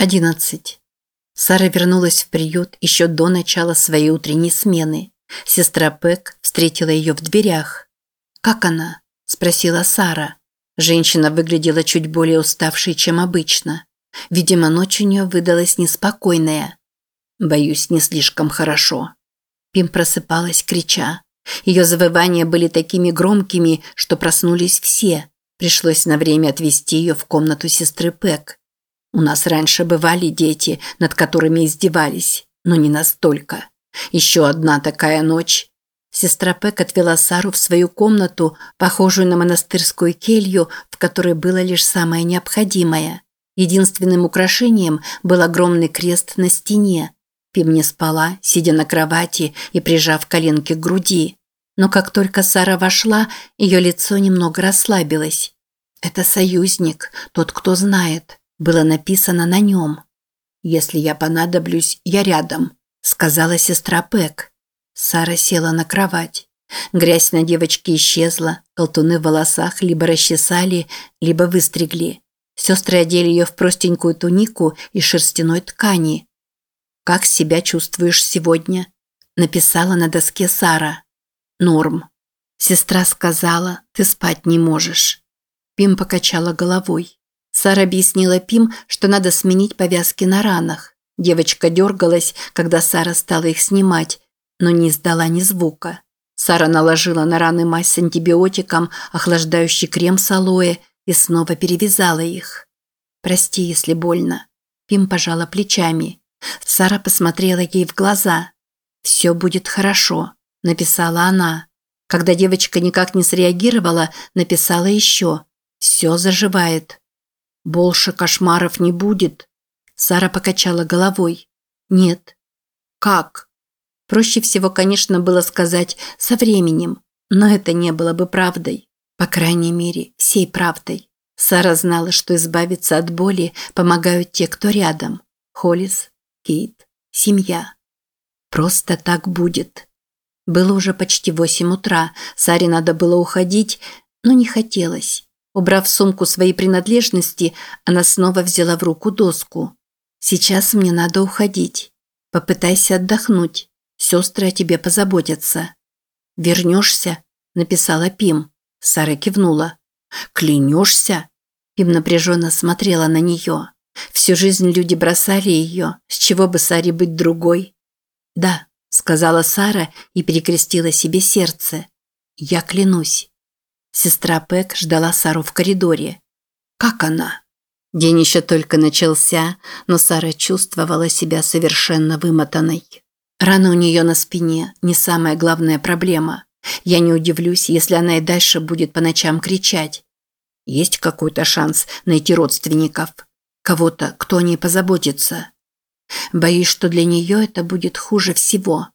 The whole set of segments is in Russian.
11. Сара вернулась в приют еще до начала своей утренней смены. Сестра Пэк встретила ее в дверях. «Как она?» – спросила Сара. Женщина выглядела чуть более уставшей, чем обычно. Видимо, ночь у нее выдалась неспокойная. «Боюсь, не слишком хорошо». Пим просыпалась, крича. Ее завывания были такими громкими, что проснулись все. Пришлось на время отвезти ее в комнату сестры Пэк. У нас раньше бывали дети, над которыми издевались, но не настолько. Еще одна такая ночь. Сестра Пэк отвела Сару в свою комнату, похожую на монастырскую келью, в которой было лишь самое необходимое. Единственным украшением был огромный крест на стене. Пим не спала, сидя на кровати и прижав коленки к груди. Но как только Сара вошла, ее лицо немного расслабилось. «Это союзник, тот, кто знает было написано на нем. «Если я понадоблюсь, я рядом», – сказала сестра Пэк. Сара села на кровать. Грязь на девочке исчезла, колтуны в волосах либо расчесали, либо выстригли. Сестры одели ее в простенькую тунику из шерстяной ткани. «Как себя чувствуешь сегодня?» – написала на доске Сара. «Норм». Сестра сказала, «Ты спать не можешь». Пим покачала головой. Сара объяснила Пим, что надо сменить повязки на ранах. Девочка дергалась, когда Сара стала их снимать, но не издала ни звука. Сара наложила на раны мазь с антибиотиком, охлаждающий крем с алоэ и снова перевязала их. «Прости, если больно». Пим пожала плечами. Сара посмотрела ей в глаза. «Все будет хорошо», – написала она. Когда девочка никак не среагировала, написала еще. «Все заживает». Больше кошмаров не будет. Сара покачала головой. Нет. Как? Проще всего, конечно, было сказать «со временем», но это не было бы правдой. По крайней мере, всей правдой. Сара знала, что избавиться от боли помогают те, кто рядом. Холлис, Кейт, семья. Просто так будет. Было уже почти восемь утра. Саре надо было уходить, но не хотелось. Убрав в сумку свои принадлежности, она снова взяла в руку доску. «Сейчас мне надо уходить. Попытайся отдохнуть. Сестры о тебе позаботятся». «Вернешься?» – написала Пим. Сара кивнула. «Клянешься?» Пим напряженно смотрела на нее. Всю жизнь люди бросали ее, с чего бы Саре быть другой? «Да», – сказала Сара и перекрестила себе сердце. «Я клянусь». Сестра Пэк ждала Сару в коридоре. Как она? День еще только начался, но Сара чувствовала себя совершенно вымотанной. Рана у нее на спине – не самая главная проблема. Я не удивлюсь, если она и дальше будет по ночам кричать. Есть какой-то шанс найти родственников? Кого-то, кто о ней позаботится? Боюсь, что для нее это будет хуже всего.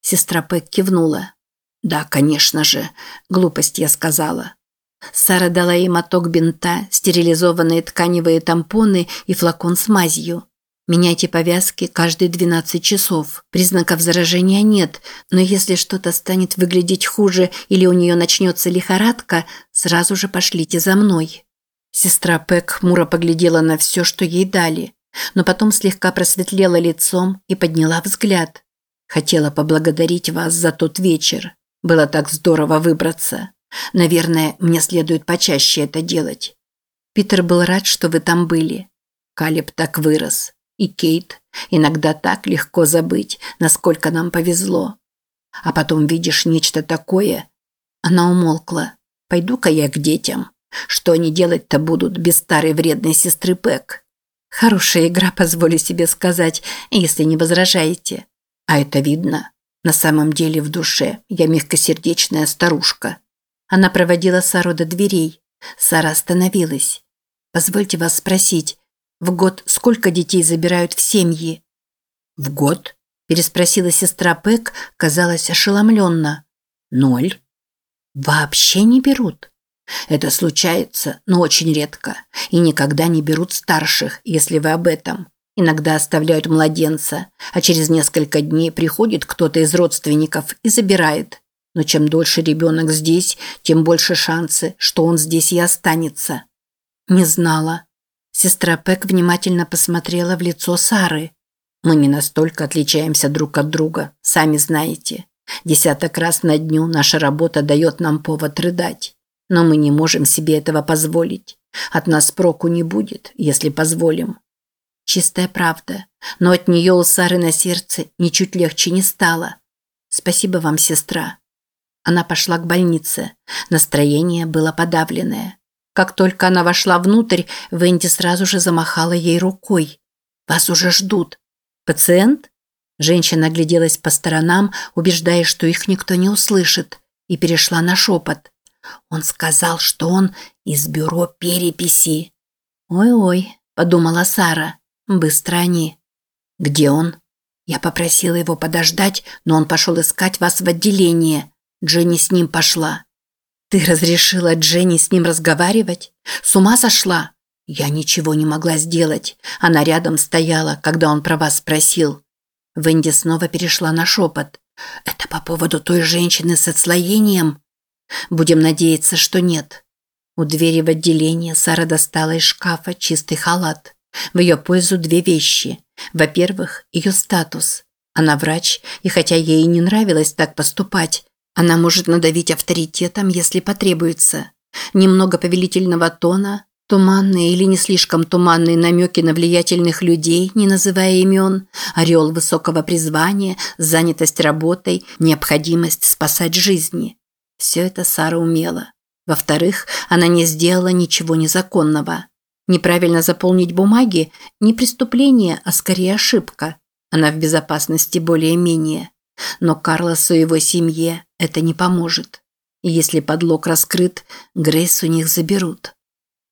Сестра Пэк кивнула. Да, конечно же. Глупость я сказала. Сара дала ей моток бинта, стерилизованные тканевые тампоны и флакон с мазью. Меняйте повязки каждые 12 часов. Признаков заражения нет, но если что-то станет выглядеть хуже или у нее начнется лихорадка, сразу же пошлите за мной. Сестра Пэк хмуро поглядела на все, что ей дали, но потом слегка просветлела лицом и подняла взгляд. Хотела поблагодарить вас за тот вечер. Было так здорово выбраться. Наверное, мне следует почаще это делать. Питер был рад, что вы там были. Калеб так вырос. И Кейт. Иногда так легко забыть, насколько нам повезло. А потом видишь нечто такое. Она умолкла. Пойду-ка я к детям. Что они делать-то будут без старой вредной сестры Пэк? Хорошая игра, позволю себе сказать, если не возражаете. А это видно. На самом деле в душе я мягкосердечная старушка. Она проводила Сару до дверей. Сара остановилась. «Позвольте вас спросить, в год сколько детей забирают в семьи?» «В год?» – переспросила сестра Пэк, казалась ошеломленно. «Ноль?» «Вообще не берут?» «Это случается, но очень редко. И никогда не берут старших, если вы об этом. Иногда оставляют младенца, а через несколько дней приходит кто-то из родственников и забирает. Но чем дольше ребенок здесь, тем больше шансы, что он здесь и останется. Не знала. Сестра Пэк внимательно посмотрела в лицо Сары. «Мы не настолько отличаемся друг от друга, сами знаете. Десяток раз на дню наша работа дает нам повод рыдать. Но мы не можем себе этого позволить. От нас проку не будет, если позволим». Чистая правда. Но от нее у Сары на сердце ничуть легче не стало. «Спасибо вам, сестра». Она пошла к больнице. Настроение было подавленное. Как только она вошла внутрь, Венди сразу же замахала ей рукой. «Вас уже ждут». «Пациент?» Женщина огляделась по сторонам, убеждаясь, что их никто не услышит, и перешла на шепот. Он сказал, что он из бюро переписи. «Ой-ой», – подумала Сара, – «быстро они». «Где он?» Я попросила его подождать, но он пошел искать вас в отделение. Дженни с ним пошла. Ты разрешила Дженни с ним разговаривать? С ума сошла? Я ничего не могла сделать. Она рядом стояла, когда он про вас спросил. Венди снова перешла на шепот. Это по поводу той женщины с отслоением? Будем надеяться, что нет. У двери в отделение Сара достала из шкафа чистый халат. В ее пользу две вещи. Во-первых, ее статус. Она врач, и хотя ей не нравилось так поступать, она может надавить авторитетом, если потребуется. Немного повелительного тона, туманные или не слишком туманные намеки на влиятельных людей, не называя имен, орел высокого призвания, занятость работой, необходимость спасать жизни. Все это Сара умела. Во-вторых, она не сделала ничего незаконного. Неправильно заполнить бумаги – не преступление, а скорее ошибка. Она в безопасности более-менее. Но Карлосу и его семье это не поможет. И если подлог раскрыт, Грейс у них заберут.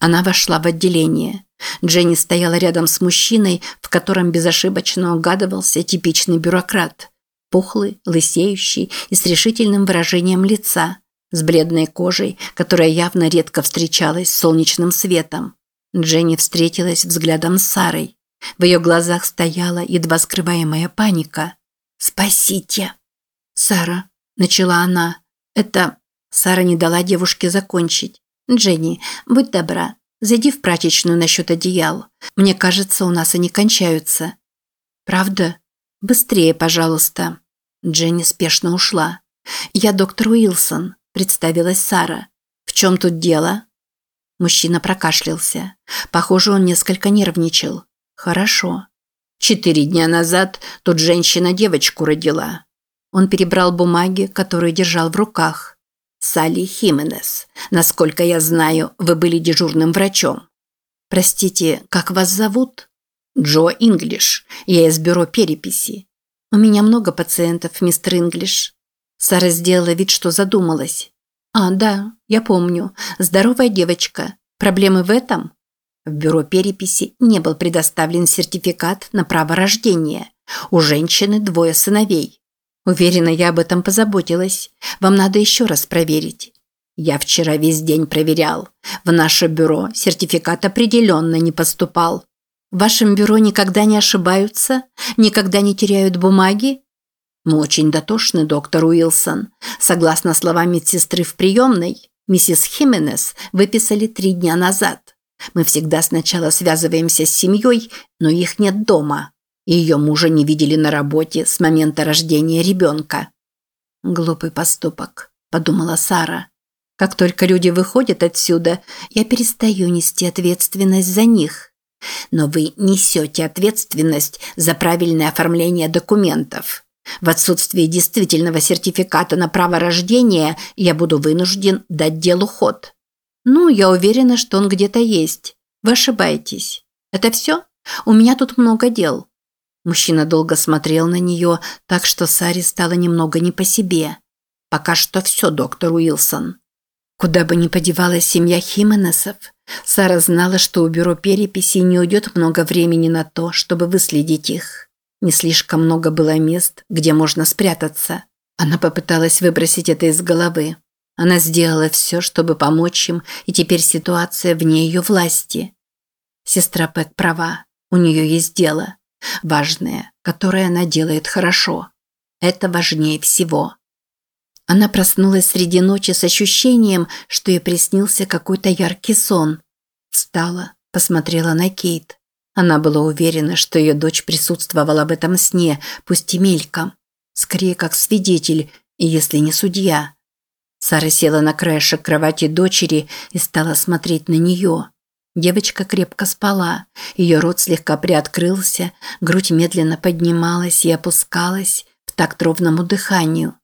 Она вошла в отделение. Дженни стояла рядом с мужчиной, в котором безошибочно угадывался типичный бюрократ. Пухлый, лысеющий и с решительным выражением лица, с бледной кожей, которая явно редко встречалась с солнечным светом. Дженни встретилась взглядом с Сарой. В ее глазах стояла едва скрываемая паника. «Спасите!» «Сара», – начала она. «Это...» Сара не дала девушке закончить. «Дженни, будь добра, зайди в прачечную насчет одеял. Мне кажется, у нас они кончаются». «Правда? Быстрее, пожалуйста». Дженни спешно ушла. «Я доктор Уилсон», – представилась Сара. «В чем тут дело?» Мужчина прокашлялся. Похоже, он несколько нервничал. Хорошо. Четыре дня назад тут женщина девочку родила. Он перебрал бумаги, которые держал в руках. Салли Хименес. Насколько я знаю, вы были дежурным врачом. Простите, как вас зовут? Джо Инглиш. Я из бюро переписи. У меня много пациентов, мистер Инглиш. Сара сделала вид, что задумалась. «А, да, я помню. Здоровая девочка. Проблемы в этом?» В бюро переписи не был предоставлен сертификат на право рождения. У женщины двое сыновей. Уверена, я об этом позаботилась. Вам надо еще раз проверить. Я вчера весь день проверял. В наше бюро сертификат определенно не поступал. В вашем бюро никогда не ошибаются? Никогда не теряют бумаги? Мы очень дотошны, доктор Уилсон. Согласно словам медсестры в приемной, миссис Хименес выписали три дня назад. Мы всегда сначала связываемся с семьей, но их нет дома. Ее мужа не видели на работе с момента рождения ребенка. «Глупый поступок», – подумала Сара. «Как только люди выходят отсюда, я перестаю нести ответственность за них. Но вы несете ответственность за правильное оформление документов. В отсутствие действительного сертификата на право рождения я буду вынужден дать делу ход. Ну, я уверена, что он где-то есть. Вы ошибаетесь. Это все? У меня тут много дел. Мужчина долго смотрел на нее, так что Саре стало немного не по себе. Пока что все, доктор Уилсон. Куда бы ни подевалась семья Хименесов, Сара знала, что у бюро переписи не уйдет много времени на то, чтобы выследить их. Не слишком много было мест, где можно спрятаться. Она попыталась выбросить это из головы. Она сделала все, чтобы помочь им, и теперь ситуация вне ее власти. Сестра Пэк права. У нее есть дело. Важное, которое она делает хорошо. Это важнее всего. Она проснулась среди ночи с ощущением, что ей приснился какой-то яркий сон. Встала, посмотрела на Кейт. Она была уверена, что ее дочь присутствовала в этом сне, пусть и мельком. Скорее, как свидетель, если не судья. Сара села на краешек кровати дочери и стала смотреть на нее. Девочка крепко спала, ее рот слегка приоткрылся, грудь медленно поднималась и опускалась в такт ровному дыханию,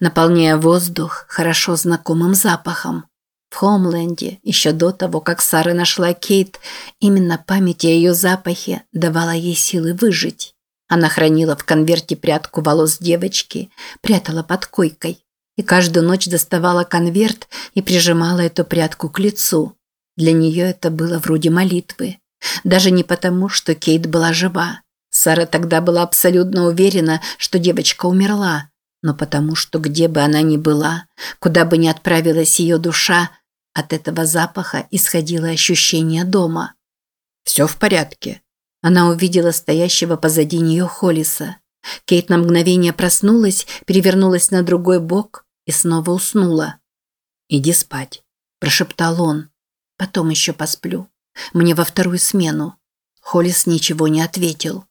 наполняя воздух хорошо знакомым запахом. В Хомленде, еще до того, как Сара нашла Кейт, именно память о ее запахе давала ей силы выжить. Она хранила в конверте прядку волос девочки, прятала под койкой. И каждую ночь доставала конверт и прижимала эту прядку к лицу. Для нее это было вроде молитвы. Даже не потому, что Кейт была жива. Сара тогда была абсолютно уверена, что девочка умерла, но потому, что где бы она ни была, куда бы ни отправилась ее душа, от этого запаха исходило ощущение дома. «Все в порядке». Она увидела стоящего позади нее Холлиса. Кейт на мгновение проснулась, перевернулась на другой бок и снова уснула. «Иди спать», – прошептал он. Потом еще посплю. Мне во вторую смену. Холлис ничего не ответил.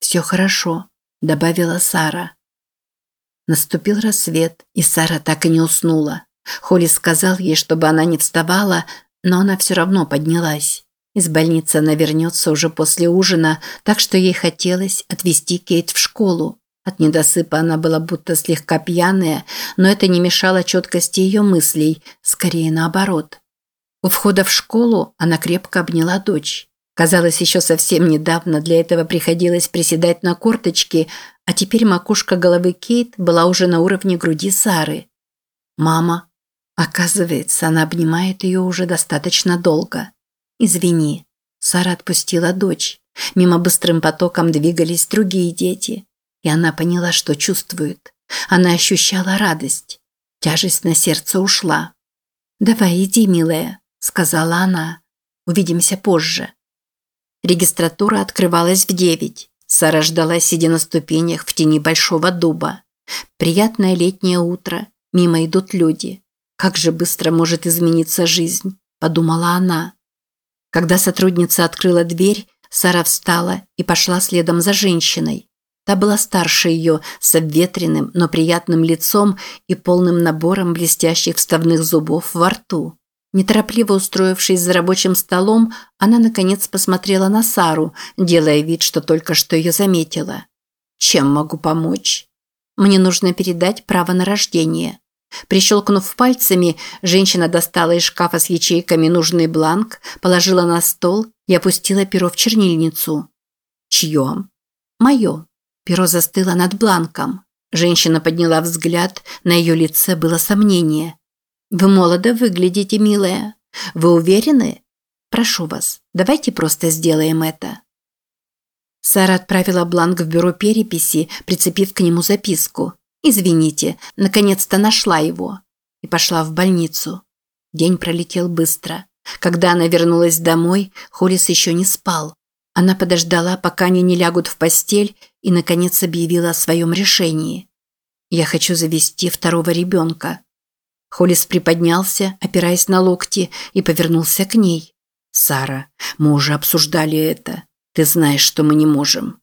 «Все хорошо», – добавила Сара. Наступил рассвет, и Сара так и не уснула. Холлис сказал ей, чтобы она не вставала, но она все равно поднялась. Из больницы она вернется уже после ужина, так что ей хотелось отвезти Кейт в школу. От недосыпа она была будто слегка пьяная, но это не мешало четкости ее мыслей, скорее наоборот. У входа в школу она крепко обняла дочь. Казалось, еще совсем недавно для этого приходилось приседать на корточки, а теперь макушка головы Кейт была уже на уровне груди Сары. «Мама». Оказывается, она обнимает ее уже достаточно долго. «Извини». Сара отпустила дочь. Мимо быстрым потоком двигались другие дети. И она поняла, что чувствует. Она ощущала радость. Тяжесть на сердце ушла. «Давай, иди, милая», сказала она. Увидимся позже. Регистратура открывалась в девять. Сара ждала, сидя на ступенях в тени большого дуба. Приятное летнее утро. Мимо идут люди. Как же быстро может измениться жизнь, подумала она. Когда сотрудница открыла дверь, Сара встала и пошла следом за женщиной. Та была старше ее, с обветренным, но приятным лицом и полным набором блестящих вставных зубов во рту. Неторопливо устроившись за рабочим столом, она наконец посмотрела на Сару, делая вид, что только что ее заметила. «Чем могу помочь?» «Мне нужно передать право на рождение». Прищелкнув пальцами, женщина достала из шкафа с ячейками нужный бланк, положила на стол и опустила перо в чернильницу. «Чье?» «Мое». Перо застыло над бланком. Женщина подняла взгляд, на ее лице было сомнение – вы молодо выглядите, милая. Вы уверены? Прошу вас, давайте просто сделаем это. Сара отправила бланк в бюро переписи, прицепив к нему записку. «Извините, наконец-то нашла его». И пошла в больницу. День пролетел быстро. Когда она вернулась домой, Холис еще не спал. Она подождала, пока они не лягут в постель, и, наконец, объявила о своем решении. «Я хочу завести второго ребенка. Холлис приподнялся, опираясь на локти, и повернулся к ней. «Сара, мы уже обсуждали это. Ты знаешь, что мы не можем».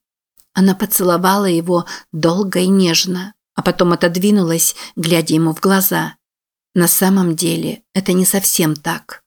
Она поцеловала его долго и нежно, а потом отодвинулась, глядя ему в глаза. На самом деле это не совсем так.